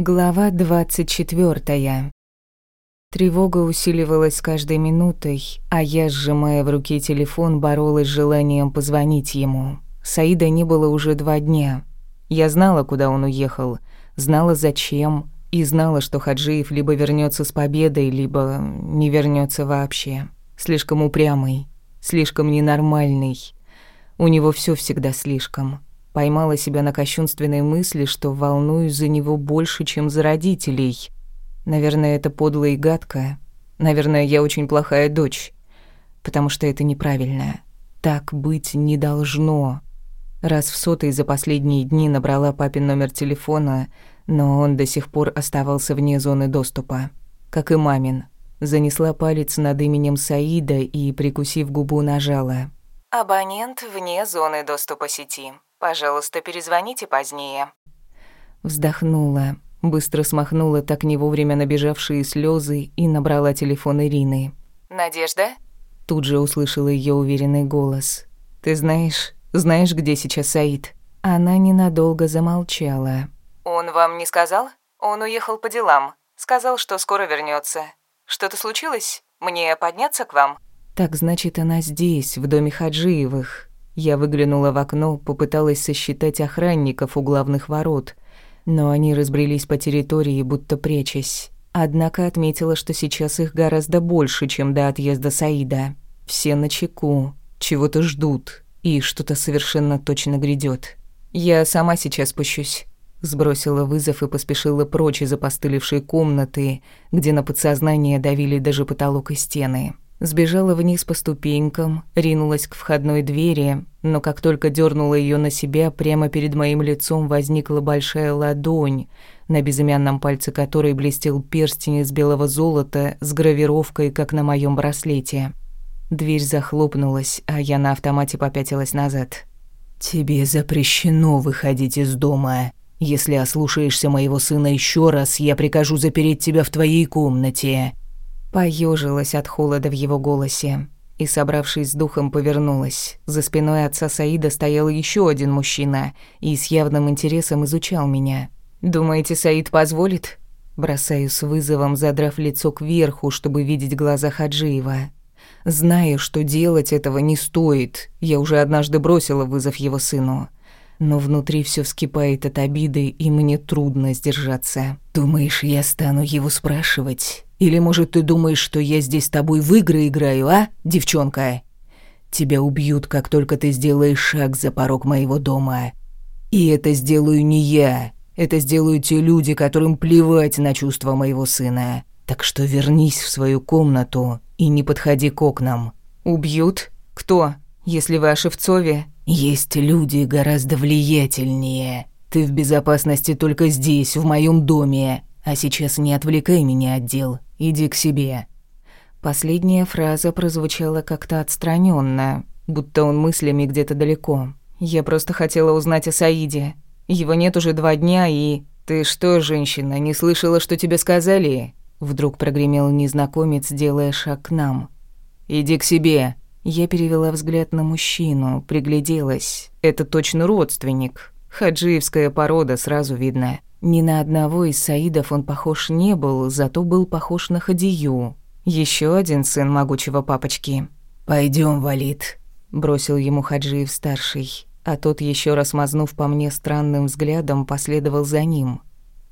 Глава 24. Тревога усиливалась с каждой минутой, а я, сжимая в руке телефон, боролась с желанием позвонить ему. Саида не было уже два дня. Я знала, куда он уехал, знала зачем, и знала, что Хаджиев либо вернется с победой, либо не вернется вообще. Слишком упрямый, слишком ненормальный. У него все всегда слишком. Поймала себя на кощунственной мысли, что волнуюсь за него больше, чем за родителей. Наверное, это подло и гадко. Наверное, я очень плохая дочь. Потому что это неправильно. Так быть не должно. Раз в сотый за последние дни набрала папин номер телефона, но он до сих пор оставался вне зоны доступа. Как и мамин. Занесла палец над именем Саида и, прикусив губу, нажала. «Абонент вне зоны доступа сети. Пожалуйста, перезвоните позднее». Вздохнула, быстро смахнула так не вовремя набежавшие слезы и набрала телефон Ирины. «Надежда?» Тут же услышала ее уверенный голос. «Ты знаешь, знаешь, где сейчас Саид?» Она ненадолго замолчала. «Он вам не сказал? Он уехал по делам. Сказал, что скоро вернется. Что-то случилось? Мне подняться к вам?» «Так значит, она здесь, в доме Хаджиевых. Я выглянула в окно, попыталась сосчитать охранников у главных ворот, но они разбрелись по территории, будто прячась. Однако отметила, что сейчас их гораздо больше, чем до отъезда Саида. Все на чеку, чего-то ждут, и что-то совершенно точно грядет. «Я сама сейчас спущусь», — сбросила вызов и поспешила прочь из опостылевшей комнаты, где на подсознание давили даже потолок и стены. Сбежала вниз по ступенькам, ринулась к входной двери, но как только дернула ее на себя, прямо перед моим лицом возникла большая ладонь, на безымянном пальце которой блестел перстень из белого золота с гравировкой, как на моем браслете. Дверь захлопнулась, а я на автомате попятилась назад. «Тебе запрещено выходить из дома. Если ослушаешься моего сына еще раз, я прикажу запереть тебя в твоей комнате», Поежилась от холода в его голосе и, собравшись с духом, повернулась. За спиной отца Саида стоял еще один мужчина и с явным интересом изучал меня. «Думаете, Саид позволит?» Бросаю с вызовом, задрав лицо кверху, чтобы видеть глаза Хаджиева. Знаю, что делать этого не стоит. Я уже однажды бросила вызов его сыну. Но внутри все вскипает от обиды, и мне трудно сдержаться. «Думаешь, я стану его спрашивать?» Или, может, ты думаешь, что я здесь с тобой в игры играю, а, девчонка? Тебя убьют, как только ты сделаешь шаг за порог моего дома. И это сделаю не я. Это сделают те люди, которым плевать на чувства моего сына. Так что вернись в свою комнату и не подходи к окнам. Убьют? Кто? Если вы о Шевцове? Есть люди гораздо влиятельнее. Ты в безопасности только здесь, в моем доме. А сейчас не отвлекай меня от дел. Иди к себе». Последняя фраза прозвучала как-то отстраненно, будто он мыслями где-то далеко. Я просто хотела узнать о Саиде. Его нет уже два дня, и... «Ты что, женщина, не слышала, что тебе сказали?» Вдруг прогремел незнакомец, делая шаг к нам. «Иди к себе». Я перевела взгляд на мужчину, пригляделась. Это точно родственник. Хаджиевская порода, сразу видно. Ни на одного из Саидов он похож не был, зато был похож на Хадию. Еще один сын могучего папочки. Пойдем, Валид», — бросил ему Хаджиев-старший, а тот, еще раз мазнув по мне странным взглядом, последовал за ним.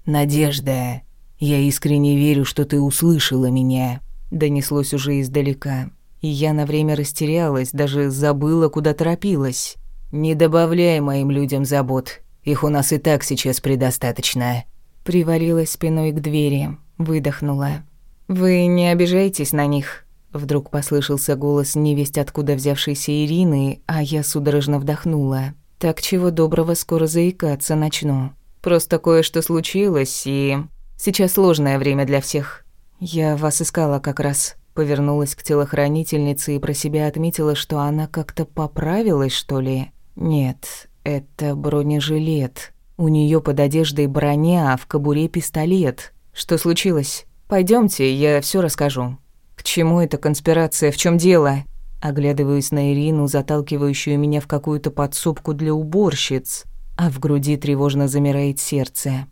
«Надежда, я искренне верю, что ты услышала меня», — донеслось уже издалека. И я на время растерялась, даже забыла, куда торопилась. «Не добавляй моим людям забот», их у нас и так сейчас предостаточно». Привалилась спиной к двери, выдохнула. «Вы не обижаетесь на них?» Вдруг послышался голос невесть откуда взявшейся Ирины, а я судорожно вдохнула. «Так чего доброго скоро заикаться начну. Просто кое-что случилось, и... Сейчас сложное время для всех. Я вас искала как раз». Повернулась к телохранительнице и про себя отметила, что она как-то поправилась, что ли. Нет, это бронежилет. У нее под одеждой броня, а в кобуре пистолет. Что случилось? Пойдемте, я все расскажу. К чему эта конспирация? В чем дело? Оглядываюсь на Ирину, заталкивающую меня в какую-то подсобку для уборщиц, а в груди тревожно замирает сердце.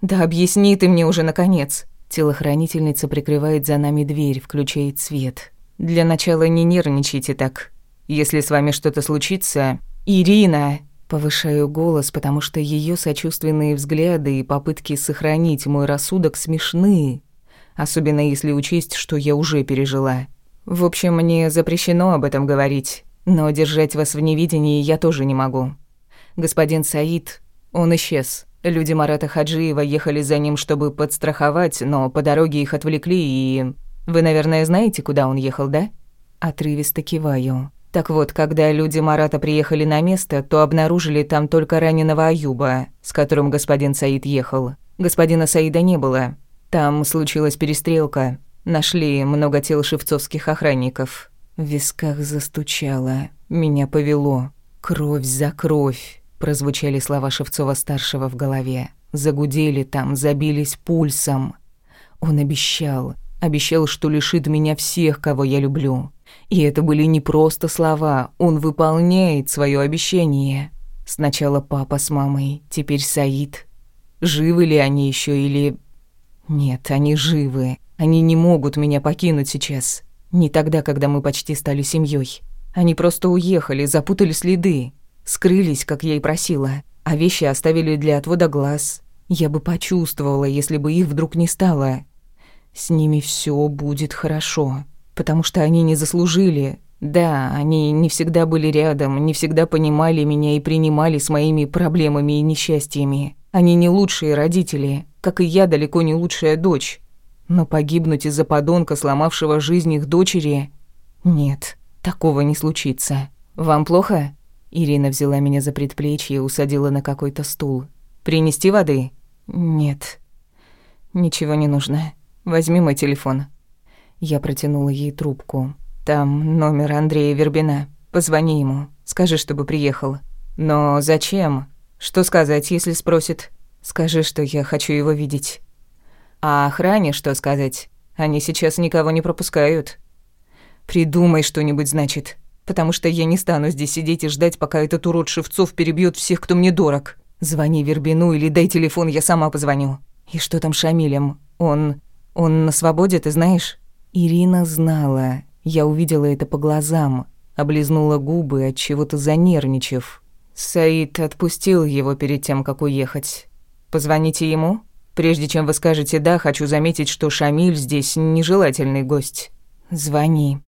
Да объясни ты мне уже, наконец. Телохранительница прикрывает за нами дверь, включает свет. Для начала не нервничайте так. Если с вами что-то случится... Ирина! Повышаю голос, потому что ее сочувственные взгляды и попытки сохранить мой рассудок смешны. Особенно если учесть, что я уже пережила. В общем, мне запрещено об этом говорить. Но держать вас в невидении я тоже не могу. Господин Саид, он исчез. Люди Марата Хаджиева ехали за ним, чтобы подстраховать, но по дороге их отвлекли и... Вы, наверное, знаете, куда он ехал, да? Отрывисто киваю. Так вот, когда люди Марата приехали на место, то обнаружили там только раненого Аюба, с которым господин Саид ехал. Господина Саида не было. Там случилась перестрелка. Нашли много тел шевцовских охранников. В висках застучало. Меня повело. Кровь за кровь. Прозвучали слова Шевцова-старшего в голове. Загудели там, забились пульсом. Он обещал, обещал, что лишит меня всех, кого я люблю. И это были не просто слова, он выполняет свое обещание. Сначала папа с мамой, теперь Саид. Живы ли они еще или... Нет, они живы. Они не могут меня покинуть сейчас. Не тогда, когда мы почти стали семьей. Они просто уехали, запутали следы. Скрылись, как я и просила, а вещи оставили для отвода глаз. Я бы почувствовала, если бы их вдруг не стало. С ними все будет хорошо, потому что они не заслужили. Да, они не всегда были рядом, не всегда понимали меня и принимали с моими проблемами и несчастьями. Они не лучшие родители, как и я далеко не лучшая дочь. Но погибнуть из-за подонка, сломавшего жизнь их дочери... Нет, такого не случится. Вам плохо? Ирина взяла меня за предплечье и усадила на какой-то стул. «Принести воды?» «Нет. Ничего не нужно. Возьми мой телефон». Я протянула ей трубку. «Там номер Андрея Вербина. Позвони ему. Скажи, чтобы приехал». «Но зачем? Что сказать, если спросит?» «Скажи, что я хочу его видеть». «А охране что сказать? Они сейчас никого не пропускают». «Придумай что-нибудь, значит» потому что я не стану здесь сидеть и ждать, пока этот урод Шевцов перебьет всех, кто мне дорог. Звони Вербину или дай телефон, я сама позвоню. И что там с Шамилем? Он... он на свободе, ты знаешь?» Ирина знала. Я увидела это по глазам. Облизнула губы, от чего-то занервничав. Саид отпустил его перед тем, как уехать. «Позвоните ему?» Прежде чем вы скажете «да», хочу заметить, что Шамиль здесь нежелательный гость. Звони.